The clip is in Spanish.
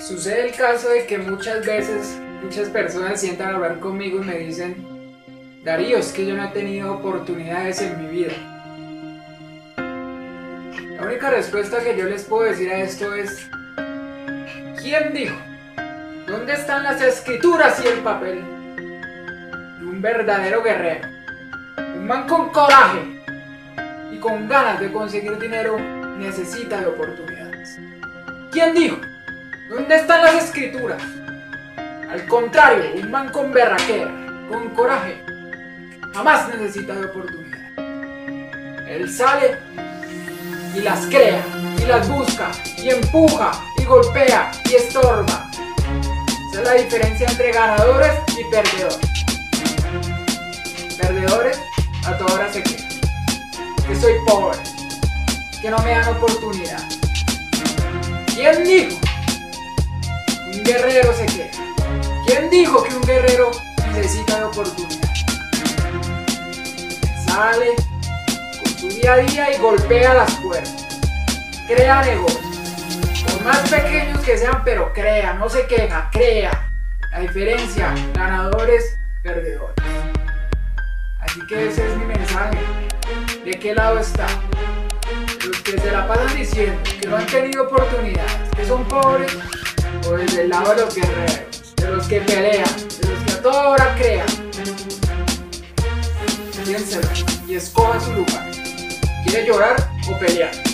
Sucede el caso de que muchas veces muchas personas sientan a hablar conmigo y me dicen, Darío, es que yo no he tenido oportunidades en mi vida. La única respuesta que yo les puedo decir a esto es, ¿quién dijo? ¿Dónde están las escrituras y el papel? un verdadero guerrero, un man con coraje y con ganas de conseguir dinero necesita de oportunidades. ¿Quién dijo? ¿Dónde están las escrituras? Al contrario, un man con berraquera, con coraje, jamás necesita de oportunidad. Él sale y las crea, y las busca, y empuja, y golpea, y estorba. Esa es la diferencia entre ganadores y perdedores. Perdedores a toda hora se quejan. Que soy pobre, que no me dan oportunidad. ¿Quién dijo? Guerrero se queja. ¿Quién dijo que un guerrero necesita de oportunidad? Sale con su día a día y golpea las puertas. Crea negocios. Por más pequeños que sean, pero crea, no se queja, crea. La diferencia, ganadores, perdedores. Así que ese es mi mensaje. ¿De qué lado está? Los que se la pasan diciendo que no han tenido oportunidades, que son pobres, desde el lado de los guerreros, de los que pelean, de los que a toda hora crean. Piénselo y escoja su lugar. ¿Quiere llorar o pelear?